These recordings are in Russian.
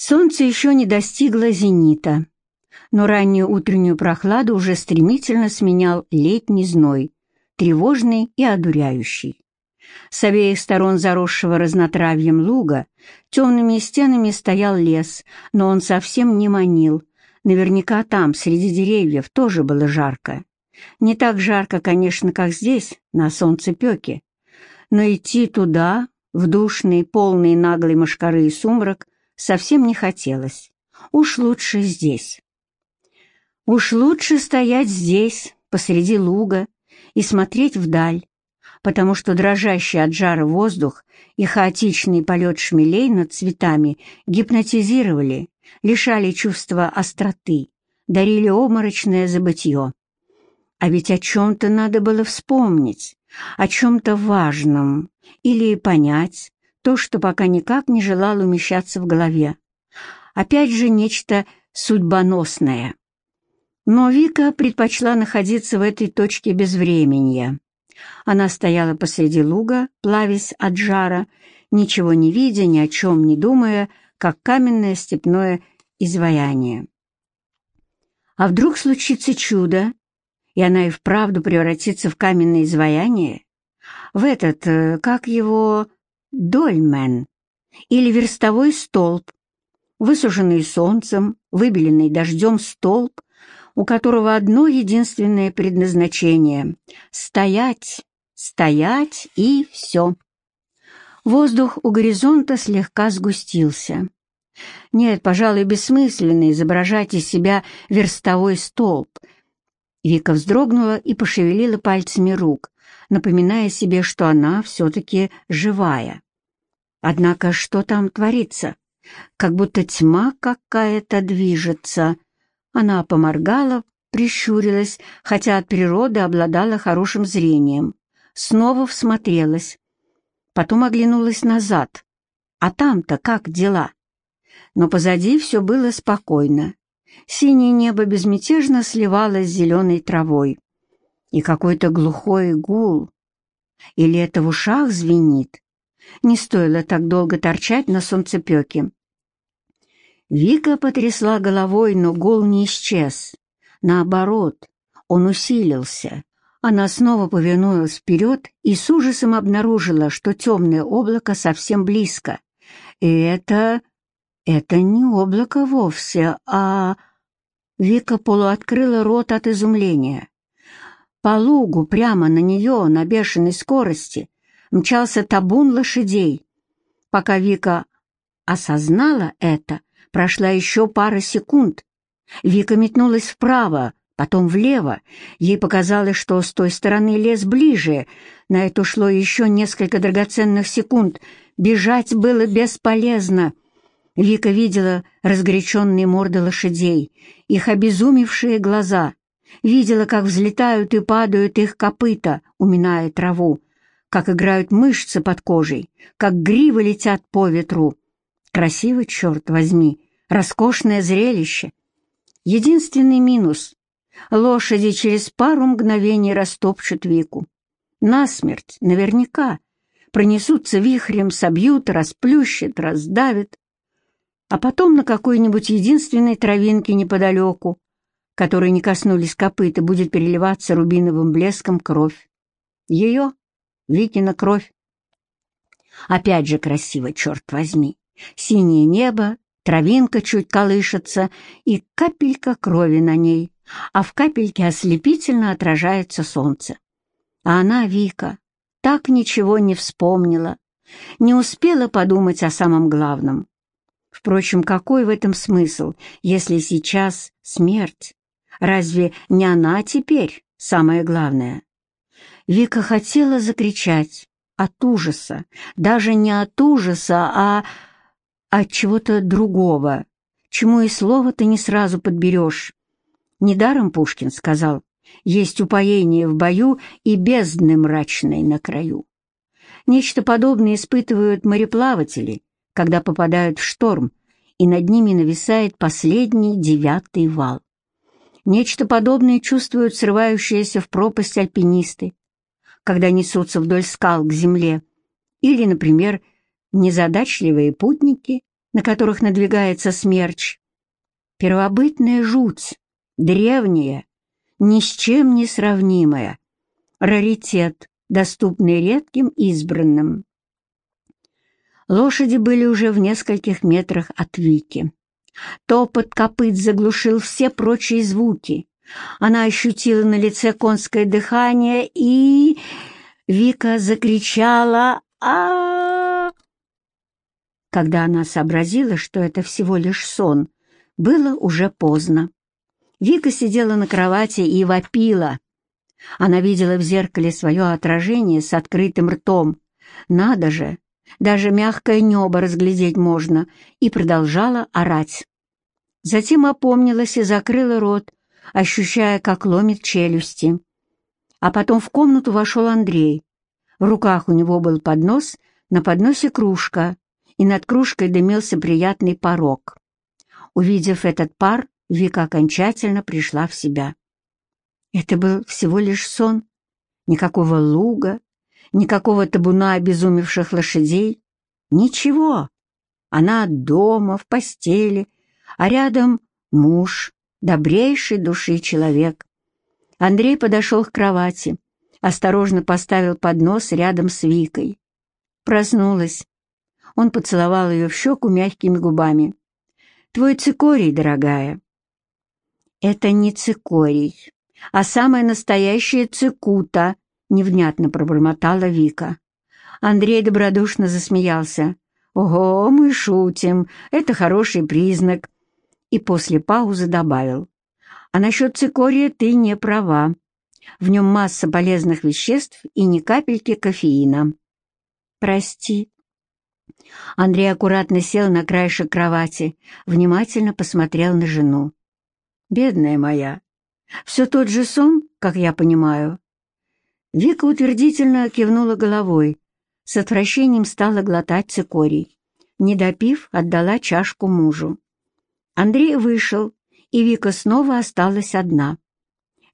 Солнце еще не достигло зенита, но раннюю утреннюю прохладу уже стремительно сменял летний зной, тревожный и одуряющий. С обеих сторон заросшего разнотравьем луга темными стенами стоял лес, но он совсем не манил. Наверняка там, среди деревьев, тоже было жарко. Не так жарко, конечно, как здесь, на солнцепеке. Но идти туда, в душный, полный наглой мошкары и сумрак, совсем не хотелось. Уж лучше здесь. Уж лучше стоять здесь, посреди луга, и смотреть вдаль, потому что дрожащий от жара воздух и хаотичный полет шмелей над цветами гипнотизировали, лишали чувства остроты, дарили обморочное забытье. А ведь о чем-то надо было вспомнить, о чем-то важном, или понять то, что пока никак не желало умещаться в голове. Опять же нечто судьбоносное. Но Вика предпочла находиться в этой точке безвременья. Она стояла посреди луга, плавясь от жара, ничего не видя, ни о чем не думая, как каменное степное изваяние. А вдруг случится чудо, и она и вправду превратится в каменное изваяние, в этот, э, как его, дольмен, или верстовой столб, высушенный солнцем, выбеленный дождем столб, у которого одно единственное предназначение — стоять, стоять и все. Воздух у горизонта слегка сгустился. Нет, пожалуй, бессмысленно изображать из себя верстовой столб — Вика вздрогнула и пошевелила пальцами рук, напоминая себе, что она все-таки живая. Однако что там творится? Как будто тьма какая-то движется. Она поморгала, прищурилась, хотя от природы обладала хорошим зрением. Снова всмотрелась. Потом оглянулась назад. А там-то как дела? Но позади все было спокойно. Синее небо безмятежно сливалось с зеленой травой. И какой-то глухой гул. Или это в ушах звенит? Не стоило так долго торчать на солнцепеке. Вика потрясла головой, но гул не исчез. Наоборот, он усилился. Она снова повернулась вперед и с ужасом обнаружила, что темное облако совсем близко. И это... это не облако вовсе, а... Вика полуоткрыла рот от изумления. По лугу прямо на нее на бешеной скорости мчался табун лошадей. Пока Вика осознала это, прошла еще пара секунд. Вика метнулась вправо, потом влево. Ей показалось, что с той стороны лес ближе. На это ушло еще несколько драгоценных секунд. Бежать было бесполезно. Вика видела разгоряченные морды лошадей, их обезумевшие глаза, видела, как взлетают и падают их копыта, уминая траву, как играют мышцы под кожей, как гривы летят по ветру. Красиво, черт возьми, роскошное зрелище. Единственный минус — лошади через пару мгновений растопчут Вику. Насмерть, наверняка, пронесутся вихрем, собьют, расплющат, раздавят а потом на какой-нибудь единственной травинке неподалеку, которой не коснулись копыта, будет переливаться рубиновым блеском кровь. Ее, Викина кровь. Опять же красиво, черт возьми. Синее небо, травинка чуть колышется и капелька крови на ней, а в капельке ослепительно отражается солнце. А она, Вика, так ничего не вспомнила, не успела подумать о самом главном. Впрочем, какой в этом смысл, если сейчас смерть? Разве не она теперь самое главное? Вика хотела закричать от ужаса, даже не от ужаса, а от чего-то другого, чему и слова ты не сразу подберешь. Недаром Пушкин сказал, есть упоение в бою и бездны мрачной на краю. Нечто подобное испытывают мореплаватели, когда попадают в шторм, и над ними нависает последний девятый вал. Нечто подобное чувствуют срывающиеся в пропасть альпинисты, когда несутся вдоль скал к земле, или, например, незадачливые путники, на которых надвигается смерч. Первобытная жуть, древняя, ни с чем не сравнимая, раритет, доступный редким избранным. Лошади были уже в нескольких метрах от Вики. Топот копыт заглушил все прочие звуки. Она ощутила на лице конское дыхание и... Вика закричала а, Когда она сообразила, что это всего лишь сон, было уже поздно. Вика сидела на кровати и вопила. Она видела в зеркале свое отражение с открытым ртом. Надо же, даже мягкое небо разглядеть можно, и продолжала орать. Затем опомнилась и закрыла рот, ощущая, как ломит челюсти. А потом в комнату вошел Андрей. В руках у него был поднос, на подносе кружка, и над кружкой дымился приятный порог. Увидев этот пар, Вика окончательно пришла в себя. Это был всего лишь сон. Никакого луга, никакого табуна обезумевших лошадей. Ничего. Она дома, в постели, а рядом муж, добрейший души человек. Андрей подошел к кровати, осторожно поставил поднос рядом с Викой. Проснулась. Он поцеловал ее в щеку мягкими губами. «Твой цикорий, дорогая». «Это не цикорий, а самая настоящая цикута», — невнятно пробормотала Вика. Андрей добродушно засмеялся. «Ого, мы шутим, это хороший признак». И после паузы добавил. «А насчет цикория ты не права. В нем масса полезных веществ и ни капельки кофеина». «Прости». Андрей аккуратно сел на краешек кровати, внимательно посмотрел на жену. «Бедная моя, все тот же сон, как я понимаю?» Вика утвердительно кивнула головой, с отвращением стала глотать цикорий. Не допив, отдала чашку мужу. Андрей вышел, и Вика снова осталась одна.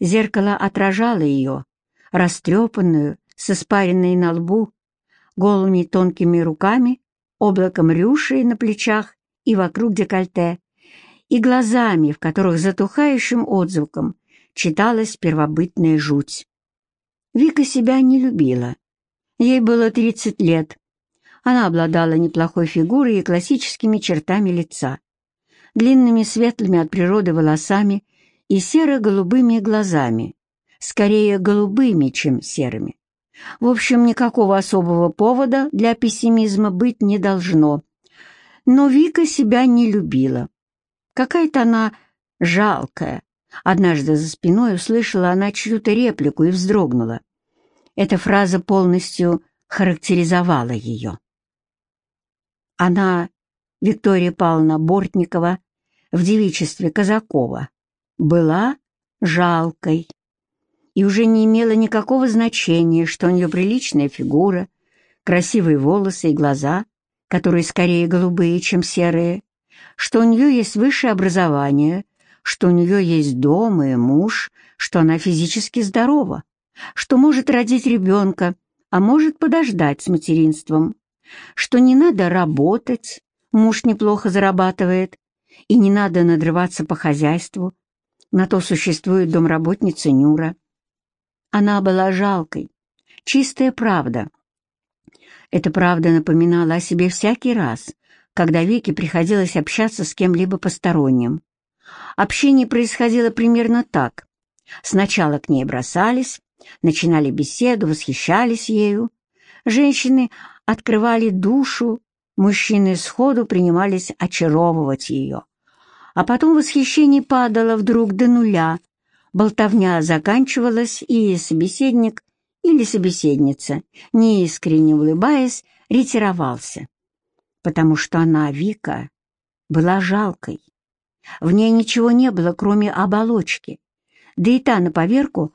Зеркало отражало ее, растрепанную, с испаренной на лбу, голыми тонкими руками, облаком рюши на плечах и вокруг декольте, и глазами, в которых затухающим отзвуком читалась первобытная жуть. Вика себя не любила. Ей было 30 лет. Она обладала неплохой фигурой и классическими чертами лица, длинными светлыми от природы волосами и серо-голубыми глазами, скорее голубыми, чем серыми. В общем, никакого особого повода для пессимизма быть не должно. Но Вика себя не любила. Какая-то она жалкая, Однажды за спиной услышала она чью-то реплику и вздрогнула. Эта фраза полностью характеризовала ее. Она, Виктория Павловна Бортникова, в девичестве Казакова, была жалкой и уже не имело никакого значения, что у нее приличная фигура, красивые волосы и глаза, которые скорее голубые, чем серые, что у нее есть высшее образование, что у нее есть дом и муж, что она физически здорова, что может родить ребенка, а может подождать с материнством, что не надо работать, муж неплохо зарабатывает, и не надо надрываться по хозяйству, на то существует домработница Нюра. Она была жалкой, чистая правда. Эта правда напоминала о себе всякий раз, когда Вике приходилось общаться с кем-либо посторонним. Общение происходило примерно так. Сначала к ней бросались, начинали беседу, восхищались ею. Женщины открывали душу, мужчины сходу принимались очаровывать ее. А потом восхищение падало вдруг до нуля, болтовня заканчивалась, и собеседник или собеседница, неискренне улыбаясь, ретировался, потому что она, Вика, была жалкой. В ней ничего не было, кроме оболочки, да и та на поверку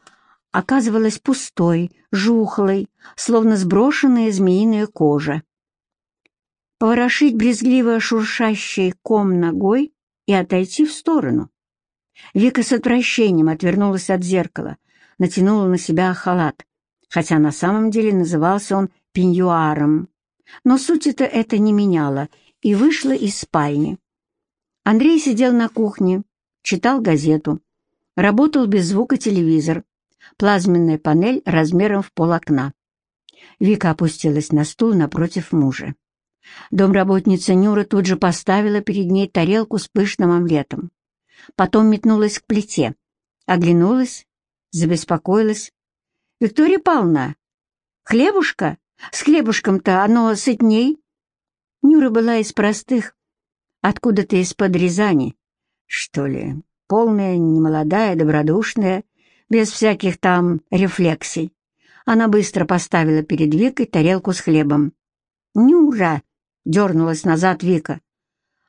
оказывалась пустой, жухлой, словно сброшенная змеиная кожа. Поворошить брезгливо шуршащий ком ногой и отойти в сторону. Вика с отвращением отвернулась от зеркала, натянула на себя халат, хотя на самом деле назывался он пеньюаром. Но суть это это не меняло, и вышла из спальни. Андрей сидел на кухне, читал газету. Работал без звука телевизор, плазменная панель размером в пол окна. Вика опустилась на стул напротив мужа. Домработница Нюра тут же поставила перед ней тарелку с пышным омлетом. Потом метнулась к плите, оглянулась, забеспокоилась. «Виктория Павловна, хлебушка? С хлебушком-то оно сытней?» Нюра была из простых, откуда-то из-под Рязани, что ли, полная, немолодая, добродушная, без всяких там рефлексий. Она быстро поставила перед Викой тарелку с хлебом. «Нюра!» — дернулась назад Вика.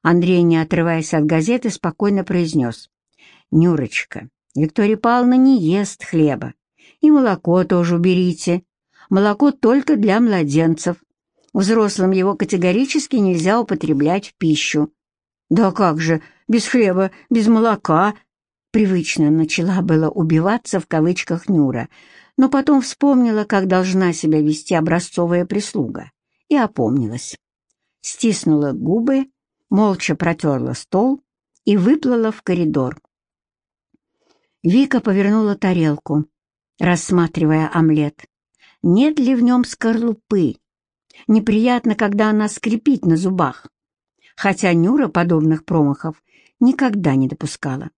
Андрей, не отрываясь от газеты, спокойно произнес. «Нюрочка, Виктория Павловна не ест хлеба. И молоко тоже уберите. Молоко только для младенцев. Взрослым его категорически нельзя употреблять в пищу. «Да как же, без хлеба, без молока!» Привычно начала было убиваться в кавычках Нюра, но потом вспомнила, как должна себя вести образцовая прислуга, и опомнилась. Стиснула губы, молча протерла стол и выплыла в коридор. Вика повернула тарелку, рассматривая омлет. Нет ли в нем скорлупы? Неприятно, когда она скрипит на зубах хотя Нюра подобных промахов никогда не допускала.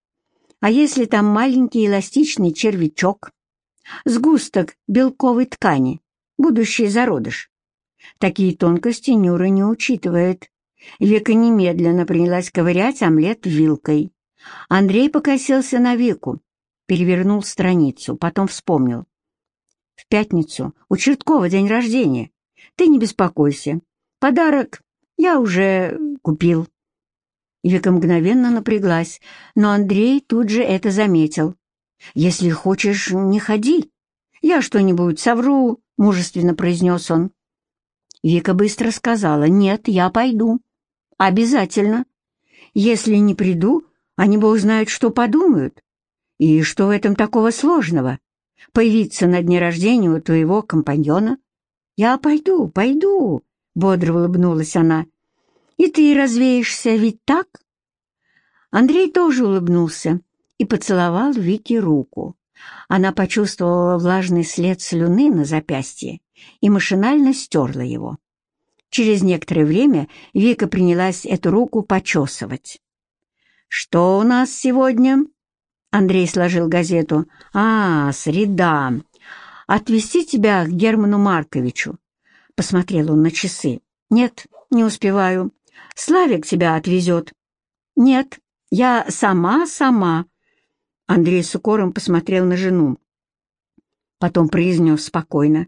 А если там маленький эластичный червячок, сгусток белковой ткани, будущий зародыш? Такие тонкости Нюра не учитывает. Вика немедленно принялась ковырять омлет вилкой. Андрей покосился на Вику, перевернул страницу, потом вспомнил. «В пятницу у Черткова день рождения. Ты не беспокойся. Подарок я уже купил». Вика мгновенно напряглась, но Андрей тут же это заметил. «Если хочешь, не ходи. Я что-нибудь совру», — мужественно произнес он. Вика быстро сказала, «Нет, я пойду. Обязательно. Если не приду, они бог знают, что подумают. И что в этом такого сложного? Появиться на дне рождения у твоего компаньона? Я пойду, пойду», — бодро улыбнулась она. И ты развеешься, ведь так?» Андрей тоже улыбнулся и поцеловал Вике руку. Она почувствовала влажный след слюны на запястье и машинально стерла его. Через некоторое время Вика принялась эту руку почесывать. «Что у нас сегодня?» Андрей сложил газету. «А, среда. Отвезти тебя к Герману Марковичу?» Посмотрел он на часы. «Нет, не успеваю. Славик тебя отвезет». «Нет, я сама-сама». Андрей с укором посмотрел на жену. Потом произнес спокойно.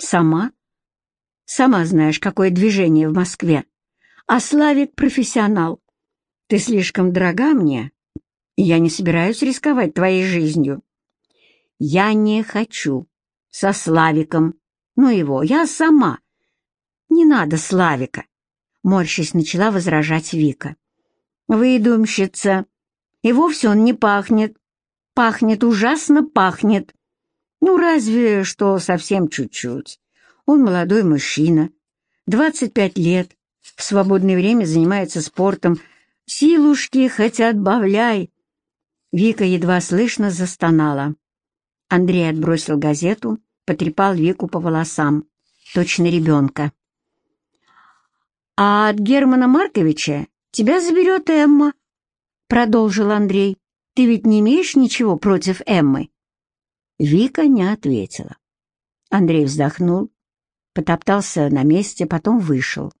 «Сама? Сама знаешь, какое движение в Москве. А Славик — профессионал. Ты слишком дорога мне, и я не собираюсь рисковать твоей жизнью. Я не хочу. Со Славиком. Ну его, я сама. Не надо Славика. Морщись начала возражать Вика. «Выдумщица! И вовсе он не пахнет. Пахнет, ужасно пахнет. Ну, разве что совсем чуть-чуть. Он молодой мужчина, 25 лет, в свободное время занимается спортом. Силушки хоть отбавляй!» Вика едва слышно застонала. Андрей отбросил газету, потрепал Вику по волосам, точно ребенка. «А от Германа Марковича тебя заберет Эмма», — продолжил Андрей. «Ты ведь не имеешь ничего против Эммы?» Вика не ответила. Андрей вздохнул, потоптался на месте, потом вышел.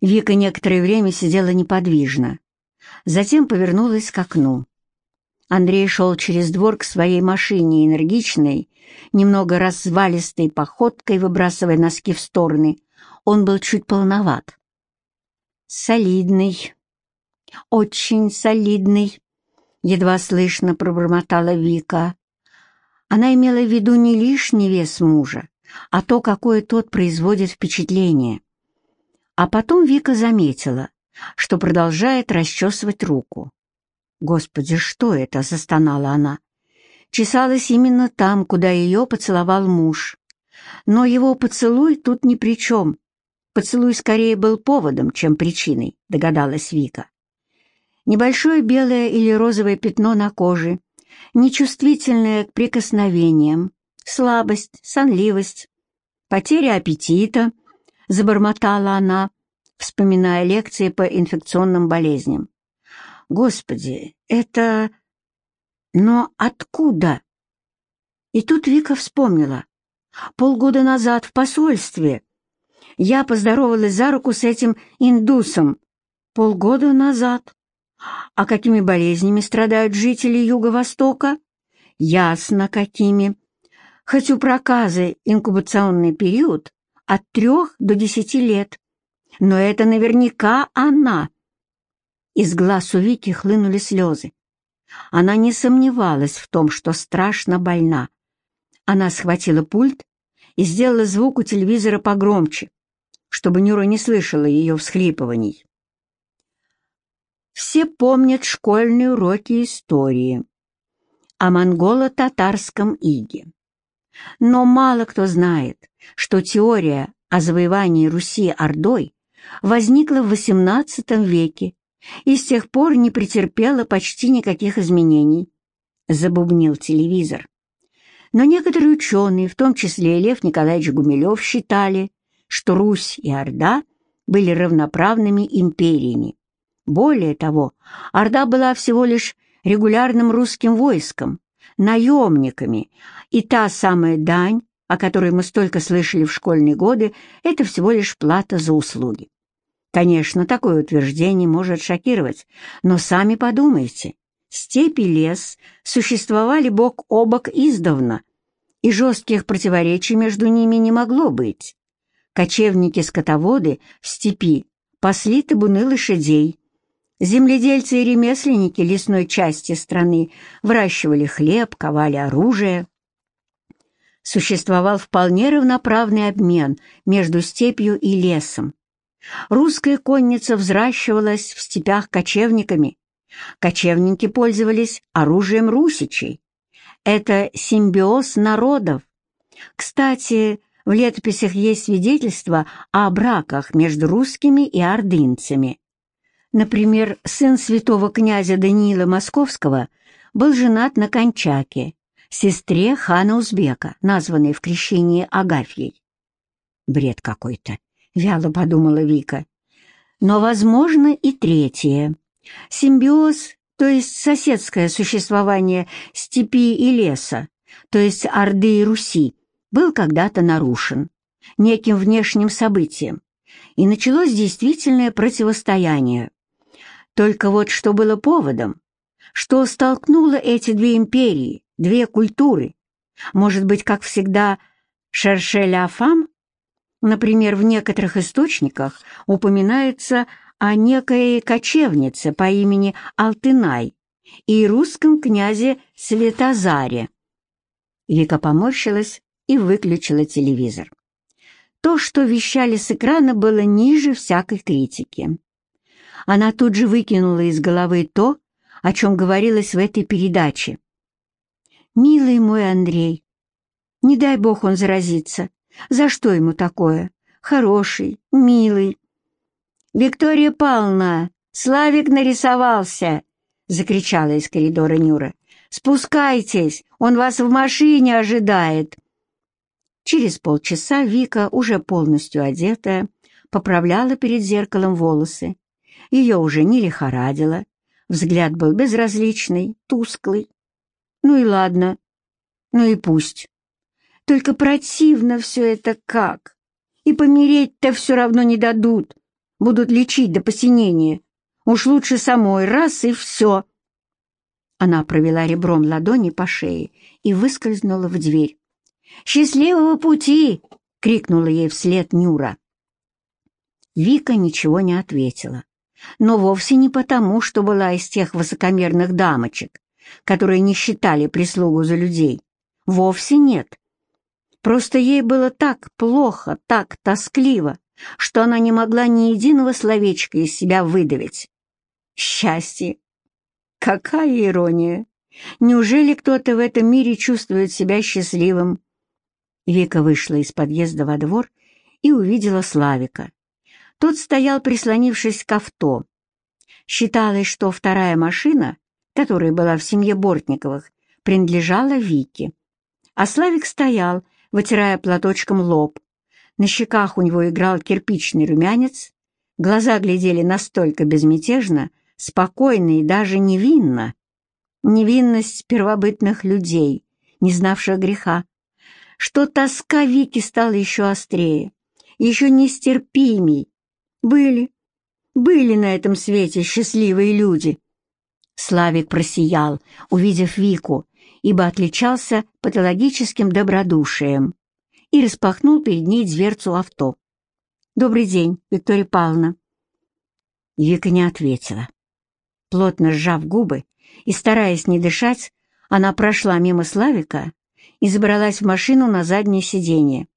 Вика некоторое время сидела неподвижно, затем повернулась к окну. Андрей шел через двор к своей машине энергичной, немного развалистой походкой, выбрасывая носки в стороны, он был чуть полноват. «Солидный, очень солидный», — едва слышно пробормотала Вика. Она имела в виду не лишний вес мужа, а то, какое тот производит впечатление. А потом Вика заметила, что продолжает расчесывать руку. «Господи, что это?» — застонала она. Чесалась именно там, куда ее поцеловал муж. Но его поцелуй тут ни при чем. Поцелуй скорее был поводом, чем причиной, догадалась Вика. Небольшое белое или розовое пятно на коже, нечувствительное к прикосновениям, слабость, сонливость, потеря аппетита, забормотала она, вспоминая лекции по инфекционным болезням. Господи, это... Но откуда? И тут Вика вспомнила. Полгода назад в посольстве я поздоровалась за руку с этим индусом. Полгода назад. А какими болезнями страдают жители Юго-Востока? Ясно, какими. Хоть у проказы инкубационный период от трех до десяти лет. Но это наверняка она. Из глаз у Вики хлынули слезы. Она не сомневалась в том, что страшно больна. Она схватила пульт и сделала звук у телевизора погромче, чтобы Нюра не слышала ее всхлипываний. Все помнят школьные уроки истории о монголо-татарском иге. Но мало кто знает, что теория о завоевании Руси Ордой возникла в XVIII веке и с тех пор не претерпела почти никаких изменений. Забубнил телевизор. Но некоторые ученые, в том числе и Лев Николаевич Гумилев, считали, что Русь и Орда были равноправными империями. Более того, Орда была всего лишь регулярным русским войском, наемниками, и та самая дань, о которой мы столько слышали в школьные годы, это всего лишь плата за услуги. Конечно, такое утверждение может шокировать, но сами подумайте. Степь и лес существовали бок о бок издавна, и жестких противоречий между ними не могло быть. Кочевники-скотоводы в степи пасли табуны лошадей, Земледельцы и ремесленники лесной части страны выращивали хлеб, ковали оружие. Существовал вполне равноправный обмен между степью и лесом. Русская конница взращивалась в степях кочевниками. Кочевники пользовались оружием русичей. Это симбиоз народов. Кстати, в летописях есть свидетельства о браках между русскими и ордынцами. Например, сын святого князя Даниила Московского был женат на Кончаке, сестре хана Узбека, названной в крещении Агафьей. Бред какой-то, вяло подумала Вика. Но, возможно, и третье. Симбиоз, то есть соседское существование степи и леса, то есть Орды и Руси, был когда-то нарушен неким внешним событием, и началось действительное противостояние, только вот что было поводом, что столкнуло эти две империи, две культуры, может быть, как всегда, шершеля-фам? Например, в некоторых источниках упоминается о некой кочевнице по имени Алтынай и русском князе Светозаре. Вика поморщилась и выключила телевизор. То, что вещали с экрана, было ниже всякой критики она тут же выкинула из головы то, о чем говорилось в этой передаче. «Милый мой Андрей, не дай бог он заразится. За что ему такое? Хороший, милый». «Виктория Павловна, Славик нарисовался!» — закричала из коридора Нюра. «Спускайтесь, он вас в машине ожидает!» Через полчаса Вика, уже полностью одетая, поправляла перед зеркалом волосы ее уже не лихорадило, взгляд был безразличный, тусклый. Ну и ладно, ну и пусть. Только противно все это как. И помереть-то все равно не дадут. Будут лечить до посинения. Уж лучше самой раз и все. Она провела ребром ладони по шее и выскользнула в дверь. «Счастливого пути!» — крикнула ей вслед Нюра. Вика ничего не ответила но вовсе не потому, что была из тех высокомерных дамочек, которые не считали прислугу за людей. Вовсе нет. Просто ей было так плохо, так тоскливо, что она не могла ни единого словечка из себя выдавить. Счастье! Какая ирония! Неужели кто-то в этом мире чувствует себя счастливым? Вика вышла из подъезда во двор и увидела Славика, Тот стоял, прислонившись к авто. Считалось, что вторая машина, которая была в семье Бортниковых, принадлежала Вике. А Славик стоял, вытирая платочком лоб. На щеках у него играл кирпичный румянец, глаза глядели настолько безмятежно, спокойно и даже невинно. Невинность первобытных людей, не знавших греха, что тоска Вики стала еще острее, еще нестерпимей. Были, были на этом свете счастливые люди. Славик просиял, увидев Вику, ибо отличался патологическим добродушием, и распахнул перед ней дверцу авто. «Добрый день, Виктория Павловна». Вика не ответила. Плотно сжав губы и стараясь не дышать, она прошла мимо Славика и забралась в машину на заднее сиденье.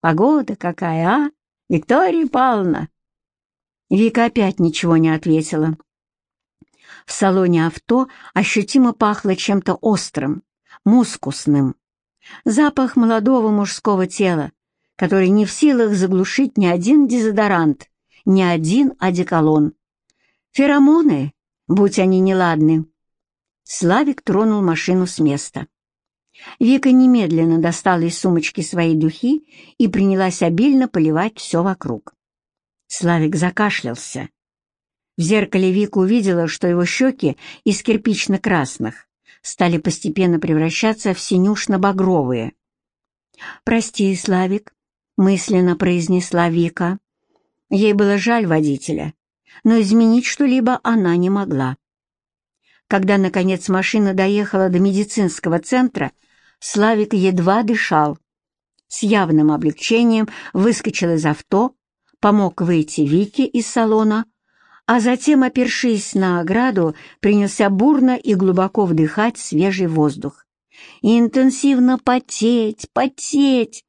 «Погода какая, а, Виктория Павловна!» Вика опять ничего не ответила. В салоне авто ощутимо пахло чем-то острым, мускусным. Запах молодого мужского тела, который не в силах заглушить ни один дезодорант, ни один одеколон. Феромоны, будь они неладны. Славик тронул машину с места. Вика немедленно достала из сумочки свои духи и принялась обильно поливать все вокруг. Славик закашлялся. В зеркале Вика увидела, что его щеки из кирпично-красных стали постепенно превращаться в синюшно-багровые. «Прости, Славик», — мысленно произнесла Вика. Ей было жаль водителя, но изменить что-либо она не могла. Когда, наконец, машина доехала до медицинского центра, Славик едва дышал. С явным облегчением выскочил из авто, помог выйти Вике из салона, а затем, опершись на ограду, принялся бурно и глубоко вдыхать свежий воздух. И интенсивно потеть, потеть,